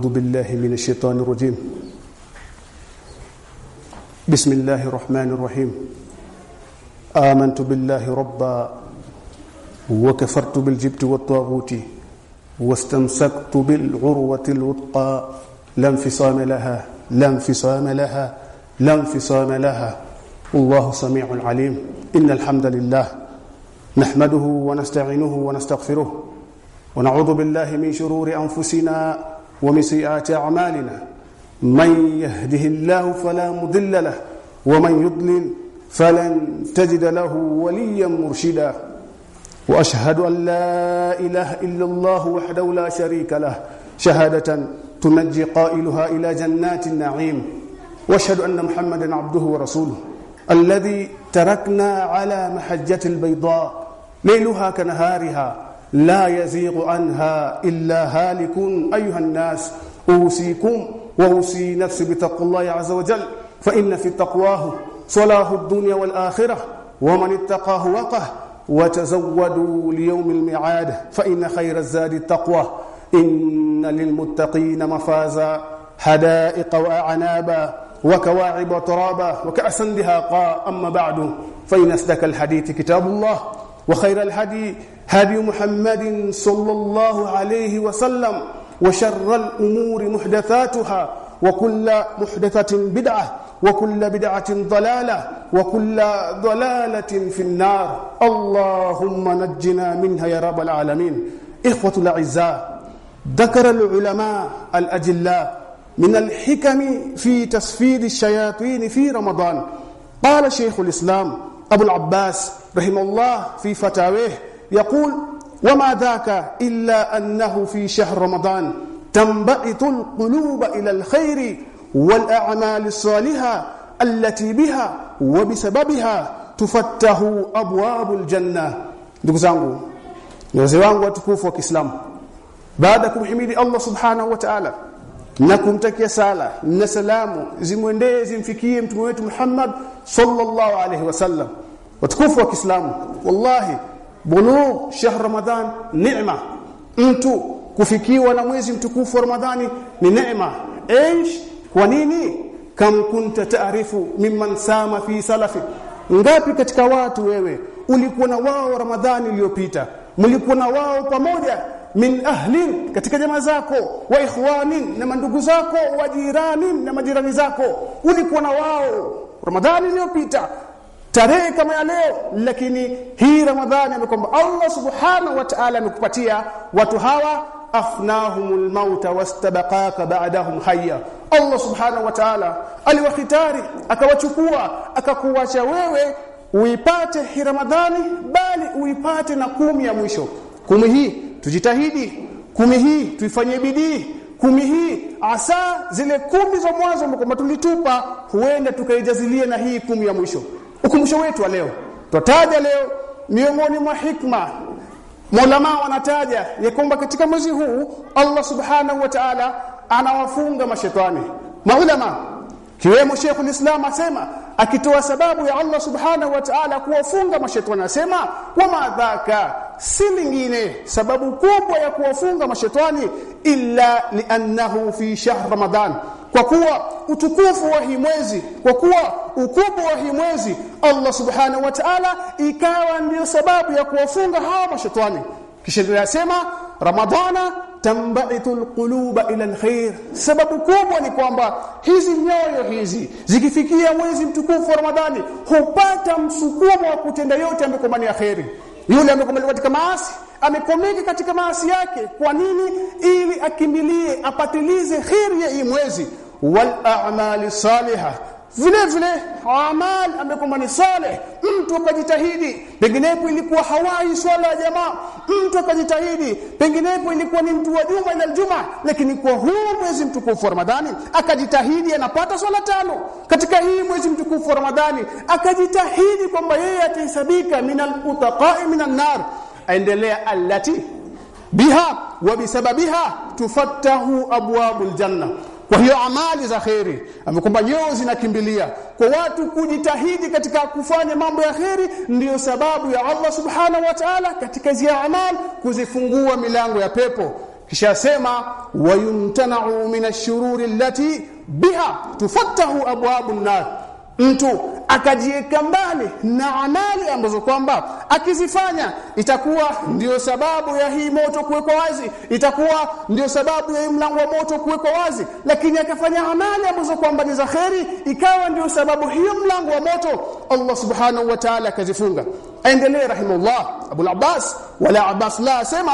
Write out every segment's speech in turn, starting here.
أعوذ بالله من الشيطان الرجيم. بسم الله الرحمن الرحيم. آمنت بالله ربا وكفرت بالجبت والطاغوت واستمسكت بالعروة الوثقى. لا انفصام لها لا انفصام لها لا انفصام لها. الله سميع عليم. إن الحمد لله نحمده ونستعينه ونستغفره ونعوذ بالله من شرور أنفسنا ومن سيئات أعمالنا. من يهده الله فلا مضل له ومن يضلل فلن تجد له وليا مرشدا. وأشهد أن لا إله إلا الله وحده لا شريك له. شهادة تنجي قائلها إلى جنات النعيم. وأشهد أن محمدا عبده ورسوله. الذي تركنا على محجة البيضاء ليلها كنهارها. لا يزيغ عنها إلا هالك أيها الناس. أوصيكم وأوصي نفسي بتقوى الله عز وجل. فإن في تقواه صلاح الدنيا والآخرة ومن اتقاه وقه وتزودوا ليوم الميعاد. فإن خير الزاد التقوى. إن للمتقين مفازا. حدائق وأعنابا وكواعب ترابا وكأسا دهاقا. أما بعد فإن أصدق الحديث كتاب الله. وخير الهدي هدي محمد صلى الله عليه وسلم وشر الأمور محدثاتها وكل محدثة بدعة وكل بدعة ضلالة وكل ضلالة في النار. اللهم نجنا منها يا رب العالمين. إخوة الأعزاء ذكر العلماء الأجلاء من الحكم في تسفيد الشياطين في رمضان. قال شيخ الإسلام أبو العباس رحمه الله في فتاويه يقول وما ذاك إلا أنه في شهر رمضان تنبعث القلوب إلى الخير والأعمال الصالحة التي بها وبسببها تفتح أبواب الجنة. ndugu zangu wazee wangu watukufu wa subhanahu wa ta'ala na kumtakia sala na salamu zimwendee zimfikie mtume wetu Muhammad sallallahu alaihi wasallam watukufu wa Kiislamu wallahi bulugh shahr Ramadhan neema. Mtu kufikiwa na mwezi mtukufu wa Ramadhani ni neema. Eish kwa nini? Kam kunta taarifu mimman sama fi salafi. Ngapi katika watu wewe ulikuwa na wao ramadhani iliyopita? Mlikuwa na wao pamoja min ahlin katika jamaa zako wa ikhwanin na mandugu zako wa jirani na majirani zako. Ulikuwa na wao ramadhani iliyopita tarehe kama ya leo lakini hii ramadhani amekwamba Allah subhanahu wa ta'ala amekupatia watu hawa afnahumul mauta wastabaqaka ba'dahum hayya. Allah subhanahu wa ta'ala aliwakhitari akawachukua akakuacha wewe uipate hii Ramadhani bali uipate na kumi ya mwisho. Kumi hii tujitahidi. Kumi hii tuifanye bidii. Kumi hii asa zile kumi za mwanzo kwamba tulitupa huenda tukaijazilia na hii kumi ya mwisho. Ukumbusho wetu wa leo. Twataja leo miongoni mwa hikma. Maulama wanataja ya kwamba katika mwezi huu Allah Subhanahu wa Ta'ala anawafunga mashetani. Maulama kiwemo Sheikh Islam asema akitoa sababu ya Allah Subhanahu wa Ta'ala kuwafunga mashetani asema wa madhaka si lingine sababu kubwa ya kuwafunga mashetani illa li'annahu fi shahr Ramadan. Kwa kuwa utukufu wa hii mwezi kwa kuwa ukubwa wa hii mwezi Allah subhanahu wa ta'ala ikawa ndio sababu ya kuwafunga hawa mashetani. Kisha ndio yasema ramadhana tambaitu alquluba ila alkhair sababu kubwa ni kwamba hizi nyoyo hizi zikifikia mwezi mtukufu wa ramadhani hupata msukumo wa kutenda yote ni khairi yule amekomeka katika maasi amekomeka katika maasi yake. Kwa nini? Ili akimbilie apatilize khairi ya mwezi. Wal a'mali salihah vile vile amal amekuwa ni saleh mtu akajitahidi penginepo ilikuwa hawai swala ya jamaa. Mtu akajitahidi penginepo ilikuwa ni mtu wa juma ila juma. Lakini kwa huu mwezi mtukufu wa Ramadhani akajitahidi anapata swala tano. Katika hii mwezi mtukufu wa Ramadhani akajitahidi kwamba yeye atahesabika minal utaqa'i minan nar. Aendelea allati biha wa bisababiha tufattahu abwabul janna kwa hiyo amali za kheri amekwamba nyoyo zinakimbilia. Kwa watu kujitahidi katika kufanya mambo ya kheri ndiyo sababu ya Allah subhanahu wa ta'ala katika zia amal kuzifungua milango ya pepo. Kisha sema wayumtana'u min ash-shururi allati biha tufattahu abwabun nar mtu akajiweka mbali na amali ambazo kwamba akizifanya itakuwa ndio sababu ya hii moto kuwekwa wazi itakuwa ndio sababu ya mlango wa moto kuwekwa wazi. Lakini akafanya amali ambazo kwamba ni za kheri ikawa ndio sababu hiyo mlango wa moto. Allah subhanahu wa ta'ala akazifunga. Aendelee rahimullah Abu al-Abbas wala Abbas la asema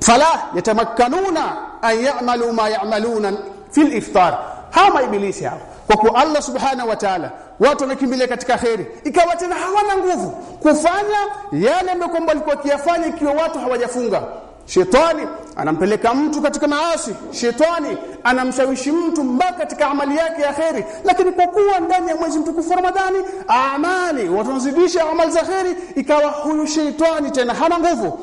fala yatamakkanuna an ya'malu ma ya'maluna fil iftar hawa maibilisi hao. Kwa kuwa Allah subhanahu wa ta'ala watu wanakimbilia katika kheri. Ikawa tena hawana nguvu kufanya yale ambayo walikuwa kiyafanya ikiwa watu hawajafunga. Shetani anampeleka mtu katika maasi. Shetani anamshawishi mtu mpaka katika amali yake ya kheri. Lakini kwa kuwa ndani ya mwezi mtukufu Ramadhani amali watu wanazidisha amali za kheri ikawa huyu shetani tena hana nguvu.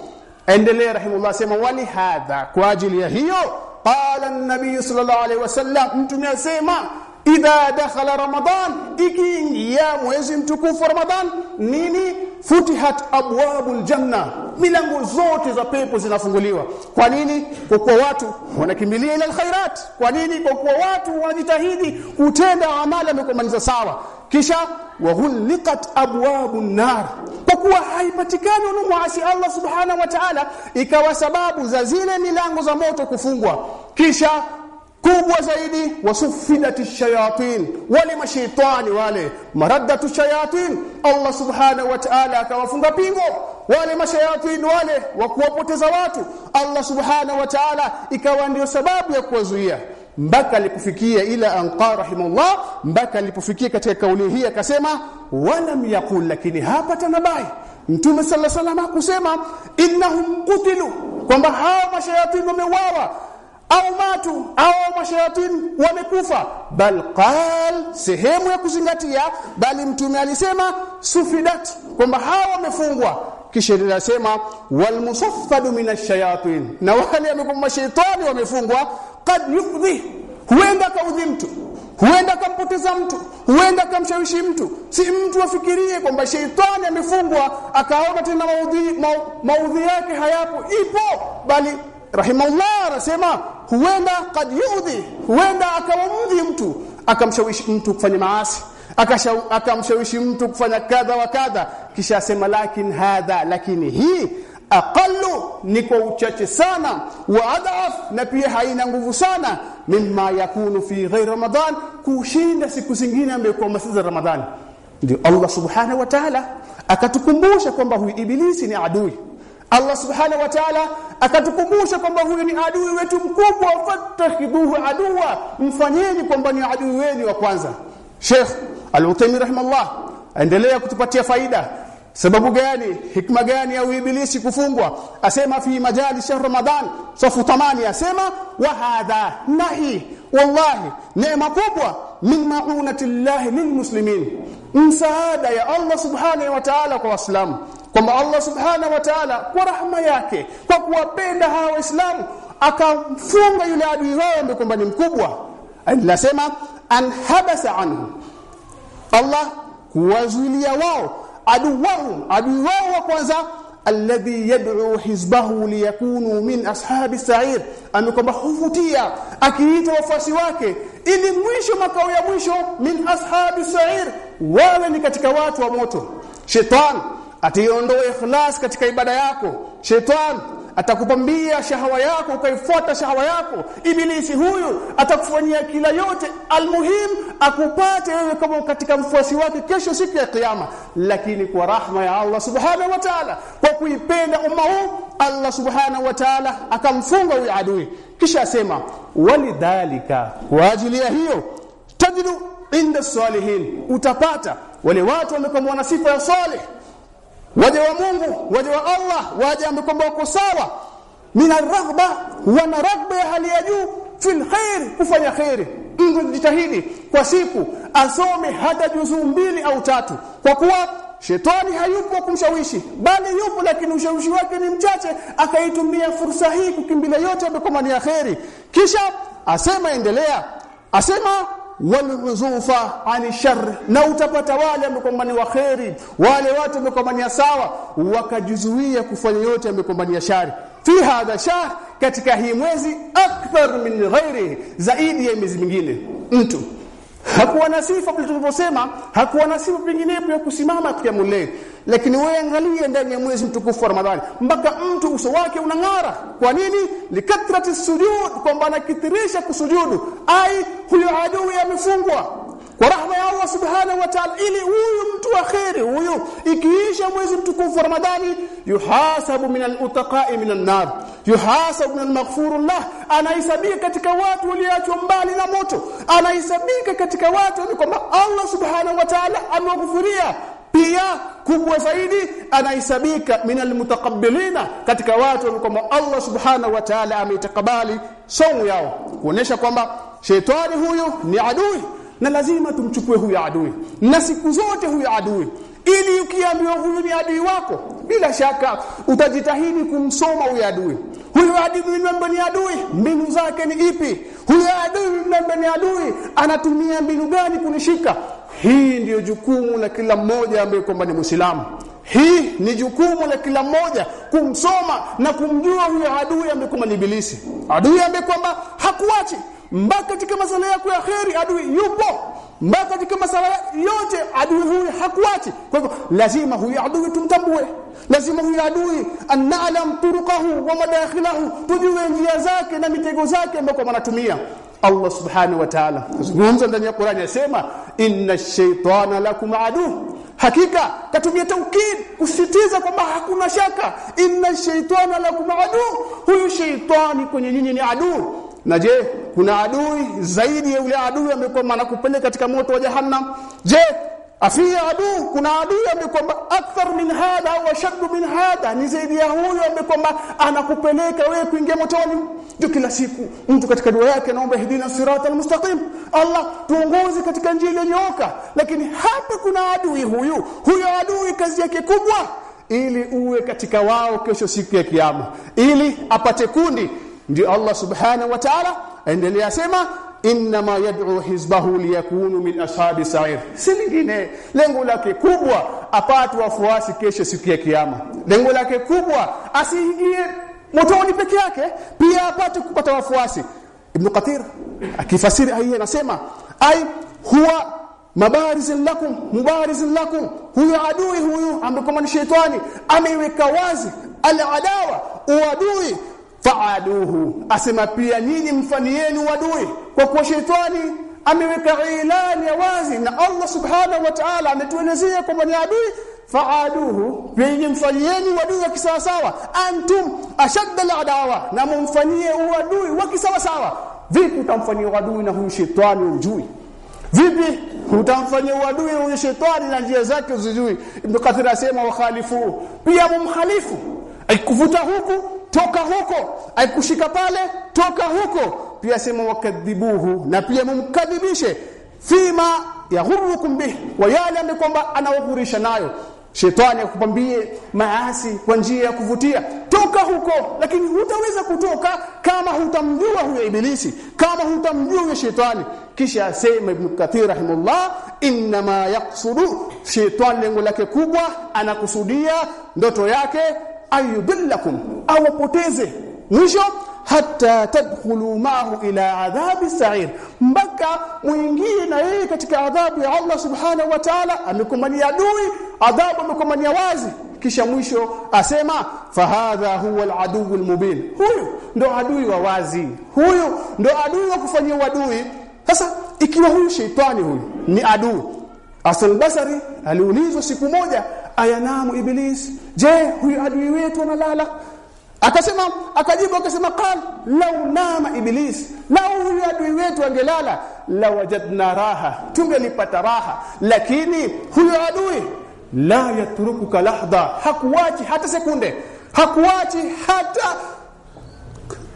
Endelea rahimullah sema wali hadha kwa ajili ya hiyo qala an-nabiy sallallahu alaihi wasallam mtume asema idha dakhala ramadan ikiingia mwezi mtukufu ramadan nini? Futihat abwabul janna milango zote za pepo zinafunguliwa. Kwa nini? Kwa kuwa watu wanakimbilia ila alkhairat. Kwa nini? Kwa kuwa watu wanajitahidi kutenda amali amekomaliza sawa kisha waghulqat abwabun nar. Kwa kuwa haipatikani unamwasi Allah subhanahu wa ta'ala ikawa sababu za zile milango za moto kufungwa. Kisha kubwa zaidi wasufidati shayatin wale mashaitani wale maraddatu shayatin Allah subhanahu wa ta'ala akawafunga pingo. Wale mashayatin wale wa kuwapoteza watu Allah subhanahu wa ta'ala ikawa ndio sababu ya kuwazuia mpaka alipofikia ila anqa rahimullah mpaka alipofikia katika kauli hii akasema walam yaqul lakini hapa tanabai mtume sallallahu alaihi wasallam kusema innahum qutilu kwamba hawa mashayatin wamewawa au matu au mashayatin wamekufa. Bal qal sehemu ya kuzingatia bali mtume alisema sufidat kwamba hawa wamefungwa kisha linasema walmusaffadu min minash shayatin na wale ambao mashaitani wamefungwa kad yudhi. Huenda kaudhi mtu huenda kampoteza mtu huenda kamshawishi mtu. Si mtu afikirie kwamba sheitani amefungwa akaona tena maudhi maudhi yake hayapo. Ipo bali rahimahullah anasema huenda kad yudhi. Huenda akamudhi mtu akamshawishi mtu kufanya maasi akamshawishi mtu kufanya kadha wa kadha. Kisha asema lakin hadha lakini hii aqallu ni kwa uchache sana wa adhaf na pia haina nguvu sana. Mimma yakunu fi ghairi ramadan kushinda siku zingine ambayo masiza ramadhani ndio Allah subhanahu wa ta'ala akatukumbusha kwamba huyu ibilisi ni adui. Allah subhanahu wa ta'ala akatukumbusha kwamba huyu ni adui wetu mkubwa. Fatakhiduhu aduwa mfanyeni kwamba ni adui wenu wa kwanza. Sheikh Al-Uthaymeen rahimahullah aendelea kutupatia faida. Sababu gani? Hikma gani ya ibilisi kufungwa? Asema fi majali shahr ramadan safu tamani asema wa hadha nahi wallahi neema kubwa min maunati llahi lilmuslimin msaada ya Allah subhanahu wa ta'ala kwa waislamu. Kwamba Allah subhanahu wa ta'ala kwa rahma yake kwa kuwapenda hawa waislamu akamfunga yule adui wao ambaye kwamba ni mkubwa. Anasema an habasa anhu Allah kuwazuilia wao aduwahum adui wao wa kwanza alladhi yad'u hizbahu liyakunu min ashabi sa'ir. Amekwamba huvutia akiita wafuasi wake ili mwisho makao ya mwisho min ashabi sa'ir wawe ni katika watu wa moto. Shetani ationdoe ikhlas katika ibada yako. Shetani atakupambia shahawa yako ukaifuata shahawa yako. Ibilisi huyu atakufanyia kila yote. Almuhim akupate wewe kama katika mfuasi wake kesho siku ya kiyama. Lakini kwa rahma ya Allah subhanahu wa ta'ala kwa kuipenda umma huu Allah subhanahu wa ta'ala akamfunga huyu adui. Kisha asema walidhalika kwa ajili ya hiyo tajidu inda salihin utapata. Wale watu wamekuwa na sifa ya salih waja wa Mungu waja wa Allah waja ambao kwamba sawa mina raghba wana raghba ya hali ya juu fil khair kufanya khairi mtu jitahidi kwa siku asome hata juzuu mbili au tatu. Kwa kuwa shetani hayupo kumshawishi bali yupo lakini ushawishi wake ni mchache akaitumia fursa hii kukimbilia yote ambayo ni ya kisha asema endelea asema walhuzufa ani shar na utapata wale ni waheri wale watu ni sawa wakajizuia kufanya yote ni shari. Fi hadha shahr katika hii mwezi akthar min ghairi zaidi ya miezi mingine. Mtu hakuwa na sifa tulivyosema hakuwa na sifa penginepo ya kusimama layl lakini wewe angalia ndani ya mwezi mtukufu wa Ramadhani mpaka mtu uso wake unang'ara. Kwa nini? Likatrati sujud kwamba anakithirisha kusujudu. Ai huyo adui amefungwa. Kwa rahma ya Allah subhanahu wa ta'ala ili huyu mtu akhiri huyu ikiisha mwezi mtukufu wa Ramadhani yuhasabu min al-utaqa'i min an-nar yuhasabu min al-maghfurullah anahesabika katika watu walioachwa mbali na moto. Anahesabika katika watu kwamba Allah subhanahu wa ta'ala amewaghfiria pia kubwa zaidi anahesabika min almutaqabbilina katika watu kwamba Allah subhanahu wa ta'ala ameitakabali somo yao. Kuonesha kwamba shetani huyu ni adui na lazima tumchukue huyu adui na siku zote huyu adui. Ili ukiambiwa huyu ni adui wako bila shaka utajitahidi kumsoma huyu adui huyu adui ni adui. Mbinu zake ni ipi? Huyu adui ni adui. Anatumia mbinu gani kunishika? Hii ndiyo jukumu la kila mmoja ambaye kwamba ni Muislamu. Hii ni jukumu la kila mmoja kumsoma na kumjua huyo adui ambaye kwamba ni ibilisi. Adui ambaye kwamba hakuachi. Mpaka katika masala yako ya kheri adui yupo mpaka katika masala yote adui huyu hakuachi. Kwa hivyo lazima huyu adui tumtambue. Lazima huyu adui an'alam turukahu wa madakhilahu tujue njia zake na mitego zake ambayo anatumia Allah subhanahu wa ta'ala. Zungumza ndani ya Qur'ani yasema inna shaytana lakum adu hakika katumia taukid kusitiza kwamba hakuna shaka. Inna shaytana lakum adu huyu shaytani kwenye nyinyi ni adu na je kuna adui zaidi ya yule adui ambaye anakupeleka katika moto wa jahannam. Je afia adu kuna adui ambaye kwamba akthar min hadha wa ashad min hadha. Ni zaidi ya huyo ambaye kwamba anakupeleka wewe kuingia motoni. Ndio kila siku mtu katika dua yake anaomba hidina sirata almustaqim. Allah tuongoze katika njia iliyonyooka. Lakini hapa kuna adui huyu. Huyo adui kazi yake kubwa ili uwe katika wao kesho siku ya kiyama. Ili apate kundi. Ndio Allah subhanahu wa ta'ala endelea sema inma yad'u hizbahu liyakunu min ashabi sa'ir. Si lingine lengo lake kubwa apate wafuasi kesho siku ya kiyama. Lengo lake kubwa asiingie motoni peke yake pia apate kupata wafuasi. Ibn Kathir akifasiri aya anasema ai huwa mabarizin lakum mubarizin lakum. Huyo adui huyu ambaye ni shetani ameiweka wazi al-adawa uadui faaduhu asema pia nyinyi mfanieni wadui kwa kuwa shetani ameweka ilani ya wazi na Allah subhanahu wa ta'ala ametuelezea kwamba ni adui. Faaduhu. Pia mfanyieni wadui wa kisawasawa. Antum ashadda al-adawa. Na mumfanyie uadui wa kisawasawa. Vipi utamfanyia uadui na huyu shetani umjui vipi utamfanyia uadui huyu shetani na njia zake uzijui ibn kathir asema wakhalifu pia mumkhalifu aikuvuta huku toka huko. Aikushika pale toka huko. Pia sema wakadhibuhu na pia mumkadhibishe. Fima yaghurukum bih wa yale ambaye kwamba anawahurisha nayo. Shetani akupambie maasi kwa njia ya kuvutia. Toka huko lakini hutaweza kutoka kama hutamjua huyo ibilisi kama hutamjua huyo shetani. Kisha asema ibn kathir rahimullah inma yaqsudu. Shetani lengo lake kubwa anakusudia ndoto yake ayudillakum awapoteze. Mwisho hata tadkhulu ma'ahu ila adhabi sa'ir mpaka muingie na yeye katika adhabu ya Allah subhanahu wa ta'ala amekumania adui adhabu amekumania wazi. Kisha mwisho asema fahadha huwa al-aduwwu al-mubin. Huyu ndo adui wa wazi. Huyu ndo adui wa kufanyia adui sasa ikiwa huyu sheitani huyu ni adui Asal Basari aliulizwa siku moja ayanamu iblis. Je huyu adui wetu analala? Akasema akajibu akasema qal law nama iblis. Law huyu adui wetu angelala la wajadna raha tungelipata raha. Lakini huyu adui la yatrukuka lahdha hakuwachi hata sekunde. Hakuwachi hata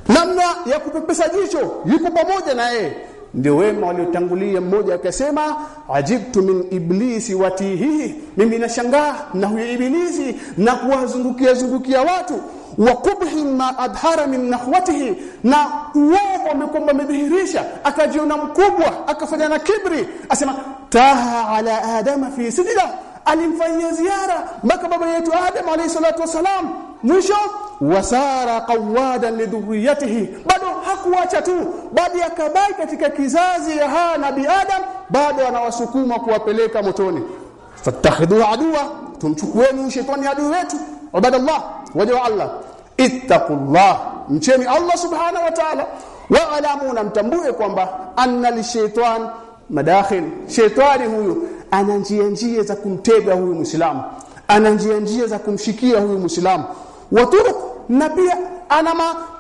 namna ya kupepesa jicho. Yuko pamoja na yeye ndio wema waliotangulia. Mmoja akasema ajibtu min iblisi watihi mimi nashangaa na huyo ibilisi na kuwazungukia zungukia watu. Wa kubhi ma adhara min nahwatihi. Na uovu amekomba amedhihirisha. Akajiona mkubwa akafanya na kibri. Asema taha ala adama fi sijda alimfanyia ziara mpaka baba yetu Adam alayhi salatu wasalam mwisho wasara qawadan lidhurriyatihi bado hakuacha tu bali akabaki katika kizazi ya haa nabi adam bado anawasukuma kuwapeleka motoni. Fatakhidhu aduwa tumchukueni shetani adui wetu. Ibadallah waja Allah. Ittaqullah mcheni Allah subhanahu wa ta'ala. Wa alamu na mtambue kwamba anna lishaitan madakhil. Shaitani huyu ana njia njia za kumtega huyu muislamu. Ana njia njia za kumshikia huyu muislamu waturuq na pia ana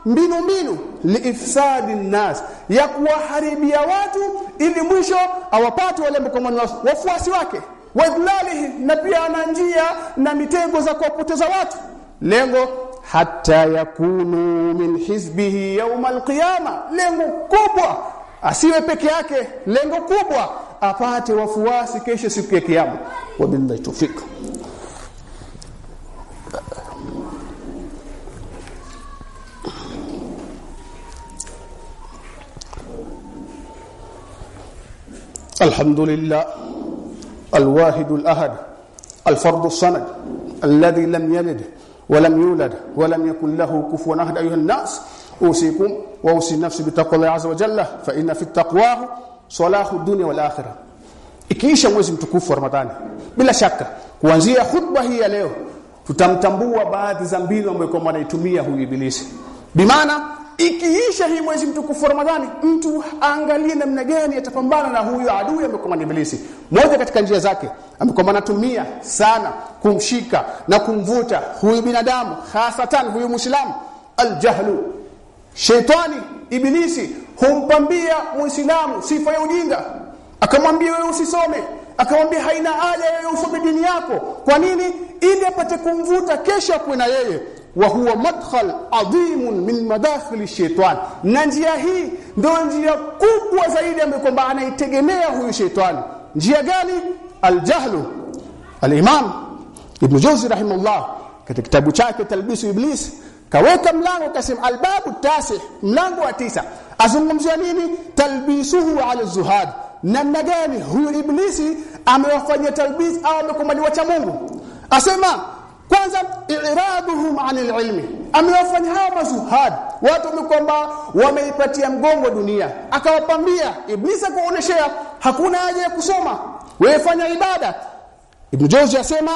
mbinu mbinu liifsadi nnas ya kuwaharibia watu ili mwisho awapate wale mkomani wafuasi wake wadhlalihi na pia ana njia na mitego za kuwapoteza watu. Lengo hata yakunu min hizbihi yawm alqiyama. Lengo kubwa asiwe peke yake. Lengo kubwa apate wafuasi kesho siku ya kiyama. Wabillahi tawfik الحمد لله الواحد الأحد الفرد الصمد الذي لم يلد ولم يولد ولم يكن له كفوا أحد أيها الناس أوصيكم وأوصي نفسي بتقوى الله عز وجل فإن في التقوى صلاح الدنيا والآخرة ikiisha mwezi mtukufu wa Ramadhani bila shaka kuanzia khutba hii ya leo tutamtambua baadhi za mbinu ambazo kwa anaitumia huyu ibilisi bimaana ikiisha hii mwezi mtukufu Ramadhani mtu aangalie namna gani atapambana na huyu adui amekuwa ni ibilisi. Moja katika njia zake amekuwa anatumia sana kumshika na kumvuta huyu binadamu hasatan huyu muislamu aljahlu. Shetani ibilisi humpambia muislamu sifa ya ujinga. Akamwambia wewe usisome. Akamwambia haina haja wewe usome dini yako. Kwa nini? Ili apate kumvuta kesho kwa na yeye wa huwa madkhal adhimun min madakhil shaitan na njia hii ndio njia kubwa zaidi ambayo kwamba anaitegemea huyu shaytani njia gani? Aljahlu al-imam ibn jawzi rahimahullah katika kitabu chake talbisu iblis kaweka mlango kasema albabu tasi mlango wa tisa. Azungumzia nini? Talbisuhu ala zuhad. Namna gani huyu iblisi amewafanyia talbis au amekumbaliwa cha Mungu? Asema kwanza iraduhum anil ilmi. Amewafanya hawa mazuhad watu wamekwamba wameipatia mgongo dunia. Akawapambia iblisi kuoneshea hakuna haja ya kusoma. Wewe fanya ibada. Ibn Jawzi asema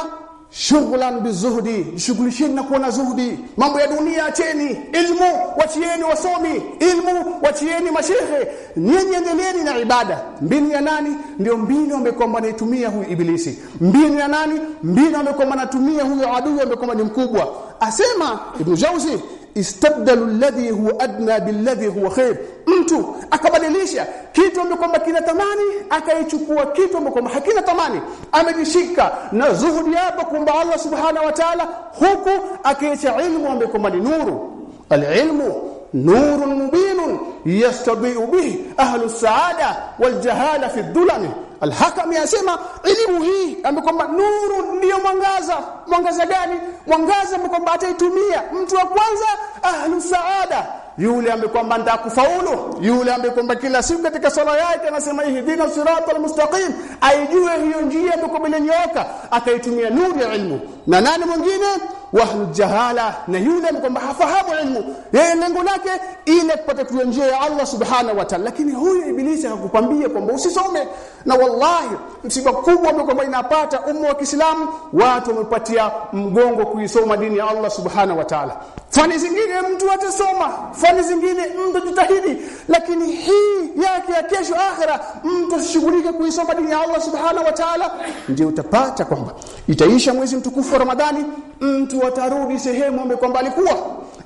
shughlan bizuhdi shughulisheni na kuona zuhdi. Mambo ya dunia acheni ilmu wachieni wasomi ilmu wachieni mashehe. Nyinyi endeleeni na ibada. Mbinu ya nani? Ndio mbinu amekwamba kwamba anaitumia huyu ibilisi. Mbinu ya nani? Mbinu amekwamba kwamba anatumia huyu adui amekwamba ni mkubwa. Asema ibn jauzi istabdalu alladhi huwa adna billadhi huwa khair mtu akabadilisha kitu ambacho kwamba kina thamani akaichukua kitu ambacho kwamba hakina thamani amejishika na zuhudi hapa kumba Allah subhanahu wa ta'ala huku akiacha ilmu ambayo kwamba ni nuru alilmu نور مبين يستضيء به أهل السعادة والجهالة في الظلم الحكم yasema elimu hii amekwamba nuru ndiyo mwangaza mwangaza gani mwangaza amekwamba ataitumia mtu wa kwanza ahlu saada yule ambaye kwamba ndakufaulu yule ambaye kwamba kila siku katika sala yake anasema ihdina siratal mustaqim. Aijue hiyo njia amekwamba imenyooka akaitumia nuru ya ilmu na nani mwingine? Wahlu jahala na yule kwamba hafahamu ilmu. Yeye lengo lake ile kupata kujua njia ya Allah subhanahu wa ta'ala. Lakini huyu ibilisi akakupambia kwamba usisome. Na wallahi msiba kubwa kwamba inapata umma wa Kiislamu watu wamepatia mgongo kuisoma dini ya Allah subhanahu wa ta'ala. Fani zingine mtu atasoma fani zingine mtu jitahidi lakini hii yake ya kesho akhira mtu shughulike kuisoma dini ya Allah subhanahu wa ta'ala ndio utapata kwamba itaisha mwezi mtukufu wa Ramadhani mtu atarudi sehemu ambayo kwamba alikuwa.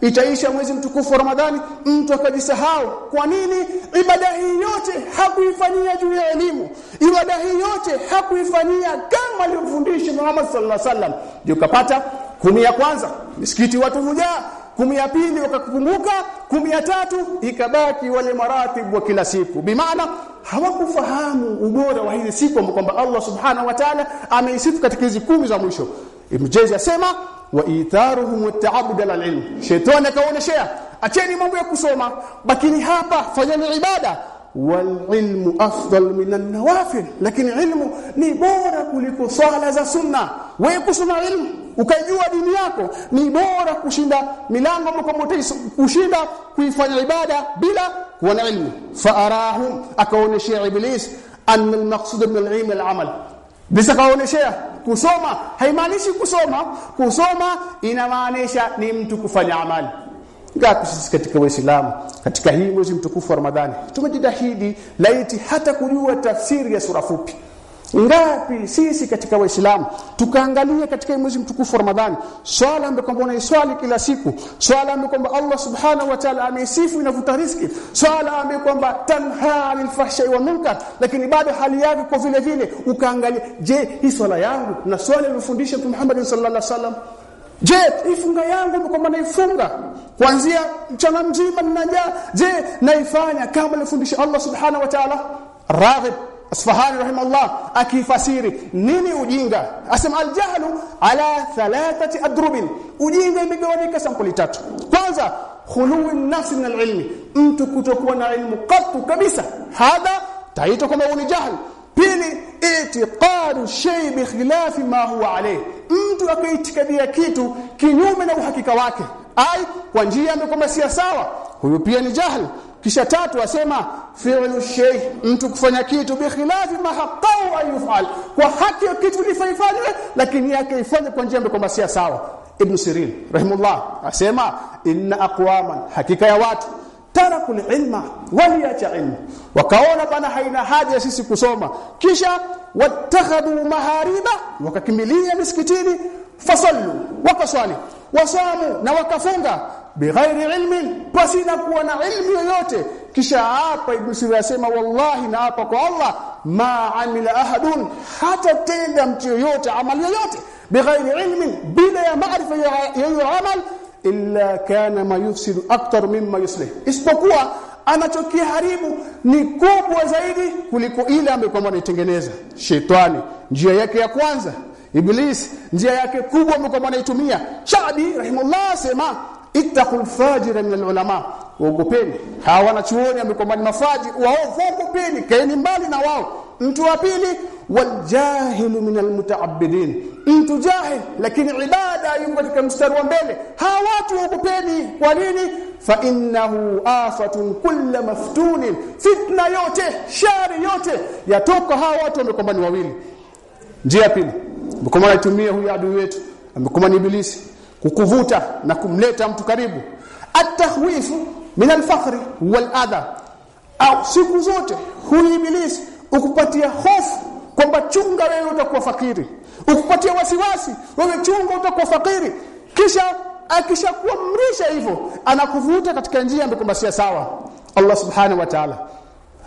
Itaisha mwezi mtukufu wa Ramadhani mtu akajisahau. Kwa nini? Ibada hii yote hakuifanyia juu ya elimu. Ibada hii yote hakuifanyia kama alivyofundisha Muhammad sallallahu alaihi wasallam. Ndio kapata kumi ya kwanza misikiti watu hujaa. Kumi ya pili wakakumbuka kumi ya tatu ikabaki wale maratibu wa kila siku. Bimaana hawakufahamu ubora wa hizi siku kwamba Allah subhanahu wa ta'ala ameisifu katika hizi kumi za mwisho Ibn asema wa itharuhum ta'abbud al-ilm. Shetani akaoneshea acheni mambo ya kusoma bakini hapa fanyeni ibada. Ilmu afdal min an-nawafil. Lakini ilmu ni bora kuliko swala za sunna. Wewe kusoma ilmu ukajua dini yako ni bora kushinda milango ambayo kushinda kuifanya ibada bila kuwa na ilmu. Faarahum akaoneshea iblis anna al-maqsud min al-ilm al-amal bisa kaoneshea kusoma. Haimaanishi kusoma. Kusoma inamaanisha ni mtu kufanya amali. Ngapi sisi katika Uislamu katika hii mwezi mtukufu wa Ramadhani tumejitahidi laiti hata kujua tafsiri ya sura fupi ngapi sisi katika waislamu tukaangalia katika mwezi mtukufu wa Ramadhani swala ambayo kwamba unaiswali kila siku swala ambayo kwamba Allah subhanahu wa ta'ala ameisifu inavuta riziki swala ambayo kwamba tanha anil fahsha'i wal munkar lakini bado hali yake kwa vile vile ukaangalia je hii swala yangu na swala iliyofundisha Mtume Muhammad sallallahu alaihi wasallam je ifunga yangu kwamba naifunga kuanzia mchana mzima ninajaa je naifanya kama alifundisha Allah subhanahu wa ta'ala? Raghib Asfahani rahimahullah akifasiri nini ujinga? Asema aljahlu ala thalathati adrubin. Ujinga imegawanyika sampuli tatu. Kwanza khuluwi nafsi min alilmi mtu kutokuwa na ilmu katu kabisa. Hadha taitwa kama ni jahl pili itiqadu shay bi khilafi ma huwa alayh. Mtu akaitikadia kitu kinyume na uhakika wake ai kwa njia ambayo si sawa huyo pia ni jahl kisha tatu asema fi'lu shay mtu kufanya kitu bi khilafi ma haqqahu ayufal kwa haki ya kitu lifanywe lakini yake ifanye kwa njia ambayo si sawa. Ibn sirin rahimullah asema inna aqwaman hakika ya watu taraku ilma waliacha ilmu wakaona bana haina haja sisi kusoma. Kisha watakhadhu mahariba wakakimilia misikitini fasallu wakaswali. Wasamu na wakafunga bighairi ilmin pasina kuwa na ilmu yoyote. Kisha hapa ibn yasema asema wallahi na hapa kwa Allah ma amila ahadun hata tenda mtu yoyote amali yoyote. Bighairi ilmin bila ya maarifa ya hiyo amal illa kana ma yufsidu akthar mimma yuslih. Isipokuwa anachokiharibu ni kubwa zaidi kuliko ile ambayo kwamba anaitengeneza. Shetani njia yake ya kwanza. Iblis njia yake kubwa ambayo kwamba anaitumia. Shabi rahimullah sema ittaqul fajira min alulama waogopeni hawa wanachuoni ni mafaji waovu waogopeni kaeni mbali na wao. Mtu wa pili waljahilu min almutaabbidin. Mtu jahil lakini ibada yuko katika mstari wa mbele. Hawa watu waogopeni. Kwa nini? Fa innahu afatun kullu maftunin. Fitna yote shari yote yatoka hawa watu ambao wawili. Njia pili mkomani tumie huyu adui wetu amekomani ibilisi kukuvuta na kumleta mtu karibu. Atahwifu min alfakhri wal adha. Au siku zote huyu ibilisi ukupatia hofu kwamba chunga wewe utakuwa fakiri. Ukupatia wasiwasi wewe chunga utakuwa fakiri. Kisha akishakuamrisha hivyo anakuvuta katika njia ambayo kwamba si sawa. Allah subhanahu wa ta'ala.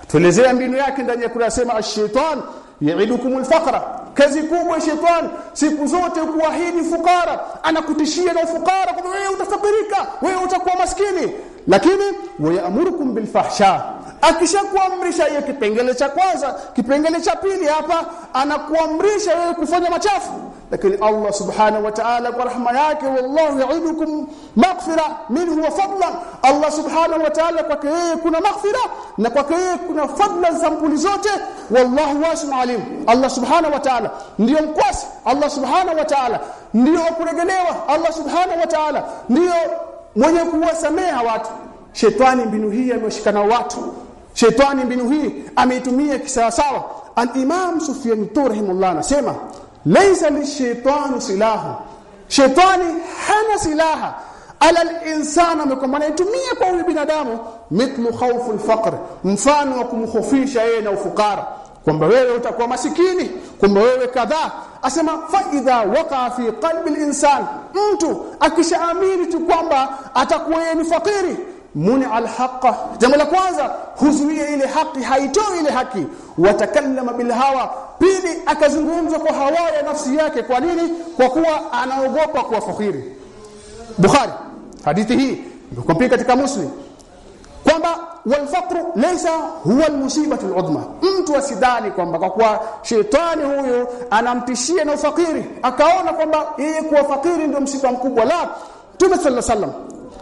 Tuelezea mbinu yake ndani ya kurasema ash-shaytan ya'idukum al-faqra. Kazi kubwa shetani siku zote kuahidi fukara. Anakutishia na fukara kwamba wewe utafakirika wewe utakuwa maskini. Lakini wayamurukum bilfahsha. Akishakuamrisha hiyo kipengele cha kwanza kipengele cha pili hapa anakuamrisha wewe kufanya machafu. Lakini Allah subhanahu wa ta'ala kwa rahma yake wallahu ya'idukum maghfira minhu wa fadla. Allah subhanahu wa ta'ala kwake yeye kuna maghfira na kwake yeye kuna fadla sampuli zote wallahu wasi'un alim. Allah subhanahu wa ta'ala. Ndio mkwasi Allah subhanahu wa ta'ala. Ndio kuregelewa Allah subhanahu wa ta'ala. Ndio mwenye kuwasamea watu. Shetani mbinu hii ameshikana watu. Shetani mbinu hii ameitumia kisawasawa. al-Imam Sufyan rahimahullah anasema laysa lishaitani silahu shetani hana silaha. Ala al-insana amekwamba anaitumia kwa huyu binadamu mithlu khawfu al-faqr mfano wa kumhofisha yeye na ufukara kwamba wewe utakuwa masikini kwamba wewe kadhaa. Asema fa idha waqa fi qalbi al-insan mtu akishaamini tu kwamba atakuwa ni fakiri muni alhaqa jambo la kwanza huzuia ile haki haitoi ile haki. Watakallama bil hawa pili akazungumza kwa hawa ya nafsi yake. Kwa nini? Kwa kuwa anaogopa kuwa fakiri bukhari hadithi hii ndio katika muslim kwamba walfaqru laysa huwa almusibatu العظمى mtu asidhani kwamba kwa kuwa shetani huyo anamtishia na ufakiri akaona kwamba yeye kuwa fakiri ndio msiba mkubwa. La Mtume sallallahu wasallam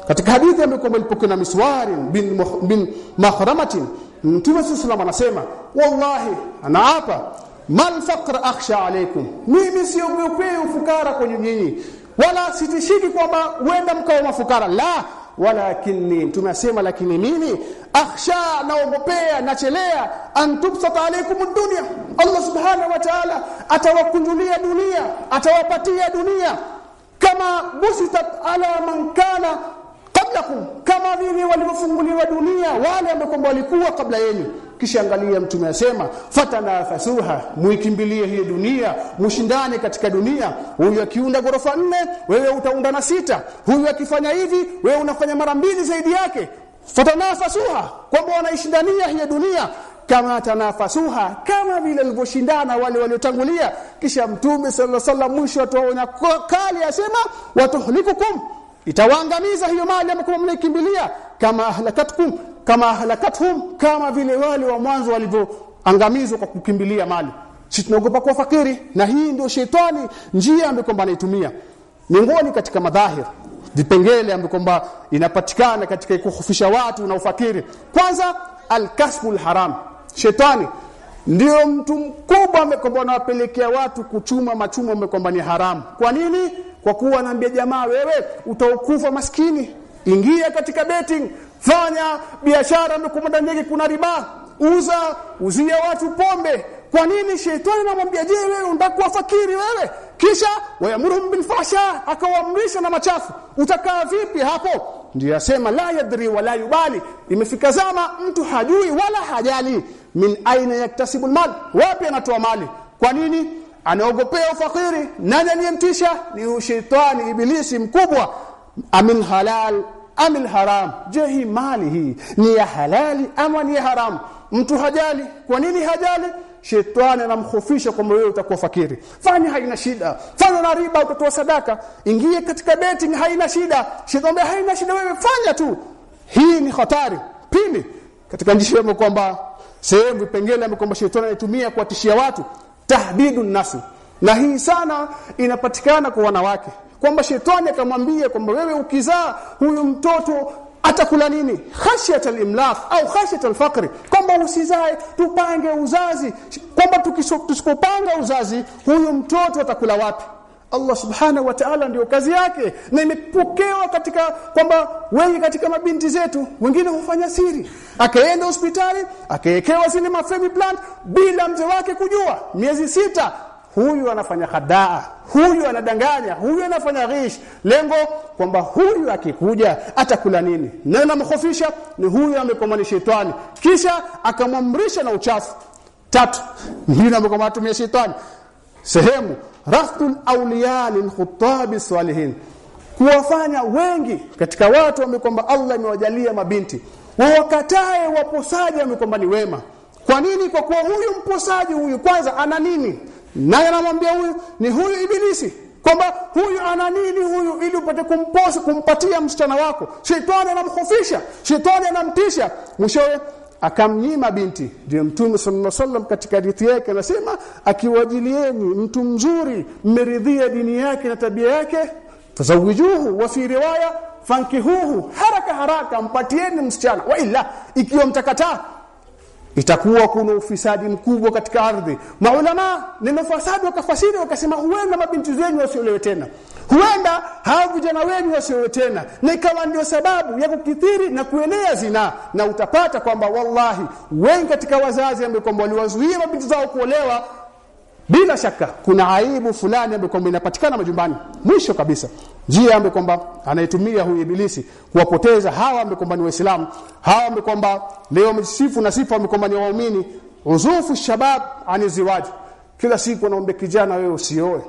katika hadithi ambayo ilipokea miswari bin, bin mahramatin Mtume sallallahu anasema wallahi anaapa mal faqr akhsha alaykum. Mimi siogope ufukara kwenye nyinyi wala sitishiki kwamba wenda mkao mafukara. La walakini tumesema lakini mimi akhsha naogopea nachelea an tubsata alaykum dunya Allah subhanahu wa ta'ala atawakunjulia dunia atawapatia dunia. Kama busitat ala man kana qablakum kama vile walivyofunguliwa dunia wale ambao walikuwa kabla yenu. Kisha angalia mtume asema fatanafasuha muikimbilie hiyo dunia mushindane katika dunia. Huyu akiunda gorofa nne wewe utaunda na sita. Huyu akifanya hivi wewe unafanya mara mbili zaidi yake. Fatanafasuha kwamba wanaishindania hiyo dunia. Kama tanafasuha kama vile walivyoshindana wale waliotangulia. Kisha mtume sallallahu alaihi wasallam mwisho atuonya kali asema watuhlikukum itawaangamiza hiyo mali ambayo mnaikimbilia? Kama ahlakatkum kama ahlakathum kama vile wale wa mwanzo walivyoangamizwa kwa kukimbilia mali. Sisi tunaogopa kuwa fakiri na hii ndio shetani njia ambayo kwamba anaitumia. Miongoni katika madhahir vipengele ambayo kwamba inapatikana katika kuhofisha watu na ufakiri. Kwanza alkasbul haram. Shetani ndio mtu mkubwa amekwamba anawapelekea watu kuchuma machuma amekwamba ni haramu. Kwa nini kwa kuwa anaambia jamaa wewe utaukufa maskini ingia katika betting fanya biashara amekwamba ndege kuna riba uza uzia watu pombe. Kwa nini shetani anamwambia je wewe unataka fakiri wewe? Kisha wayamuruhum bil fahsha akawaamrisha na machafu. Utakaa vipi hapo? Ndio asema la yadri wala yubali. Imefika zama mtu hajui wala hajali min aina yaktasibu mal. Wapi anatoa mali? Kwa nini anaogopea ufakiri. Nani aliyemtisha? Ni ushetani ibilisi mkubwa. Amin halal amil haram. Je hii mali hii ni ya halali ama ni ya haram? Mtu hajali. Kwa nini hajali? Shetani anamkhofisha kwamba wewe utakuwa fakiri. Fanya haina shida. Fanya na riba utatoa sadaka. Ingie katika betting haina shida. Shetani haina shida wewe fanya tu. Hii ni hatari. Pili katika njia kwamba sehemu vipengele kwamba shetani anatumia kuwatishia watu tahdidu nafsi. Na hii sana inapatikana kwa wanawake. Kwamba shetani akamwambia kwamba wewe ukizaa huyu mtoto atakula nini? Khashyat al-imlaq au khashyat al-faqr. Kwamba usizae tupange uzazi. Kwamba tukisipopanga uzazi huyu mtoto atakula wapi Allah subhanahu wa ta'ala ndio kazi yake. Na imepokewa katika kwamba wengi katika mabinti zetu wengine hufanya siri. Akaenda hospitali akaekewa zile mafemi plant bila mzee wake kujua. Miezi sita huyu anafanya hadaa huyu anadanganya huyu anafanya ghish. Lengo kwamba huyu akikuja atakula nini? Na namhofisha ni huyu amekomani shetani. Kisha akamwamrisha na uchafu. Tatu ndio amekomana atumia shetani. Sehemu rafdul awliya lil khutabi salihin. Kuwafanya wengi katika watu wamekwamba Allah amewajalia mabinti. Wakatae waposaji wamekwamba ni wema. Kwa nini? Kwa kuwa huyu mposaji huyu kwanza ana nini? Naye anamwambia huyu ni huyu ibilisi. Kwamba huyu ana nini huyu ili upate kumposa kumpatia msichana wako? Shetani anamhofisha shetani anamtisha. Mwishowe akamnyima binti ndio mtume sallallahu wasallam katika hadithi yake anasema akiwajilieni mtu mzuri mmeridhia dini yake na tabia yake tazawijuhu wa fi riwaya fankihuhu haraka haraka mpatieni msichana wa ila ikiwa mtakataa itakuwa kuna ufisadi mkubwa katika ardhi. Maulama neno fasadi wakafasiri wakasema huenda mabinti zenu wasiolewe tena. Huenda hawa vijana wenu wasiolewe tena. Na ikawa ndio sababu ya kukithiri na kuenea zina. Na utapata kwamba wallahi wengi katika wazazi ambao kwamba waliwazuia mabinti zao kuolewa. Bila shaka kuna aibu fulani ambayo kwamba inapatikana majumbani. Mwisho kabisa njia ambayo kwamba anaitumia huyu ibilisi kuwapoteza hawa ambao kwamba ni waislamu hawa ambao kwamba leo msifu na sifa ambao kwamba ni waumini. Uzufu shabab aniziwaji kila siku anaombe kijana wewe usioe.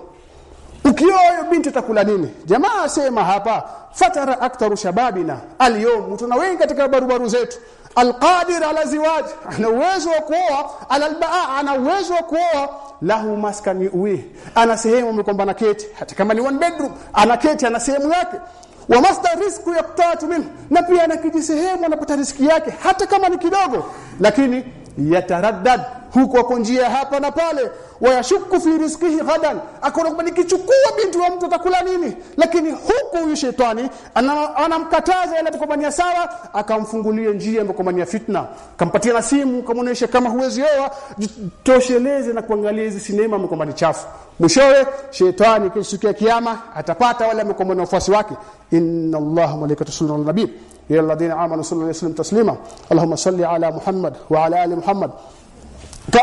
Ukioa binti atakula nini? Jamaa asema hapa fatara aktaru shababina alyom tuna wengi katika barubaru zetu alqadir ala ziwaj ana uwezo wa kuoa. Ala albaa ana uwezo wa kuoa. Lahu maskani uwe ana sehemu na keti. Hata kama ni one bedroom ana keti ana sehemu yake. Wa masdar rizqu yaqtatu min na pia ana kijisehemu anapata riski yake hata kama ni kidogo. Lakini yataraddad. Huko kwa njia hapa na pale. Wayashuku fi rizqihi ghadan. Akona nikichukua binti wa mtu atakula nini? Lakini huku huyu shetani anamkataza ile kwamba sawa akamfungulia njia kwamba ni fitna. Kampatia na simu kamuonesha kama huwezi oa. Tosheleze na kuangalia hizi sinema kwamba ni chafu mwishowe shetani siku ya kiyama atapata wale ambao na wafuasi wake inna allaha malaikatu yusalluna ala nabii ya alladhina amanu sallu alayhi wa sallam taslima allahumma salli ala muhammad wa ala ali muhammad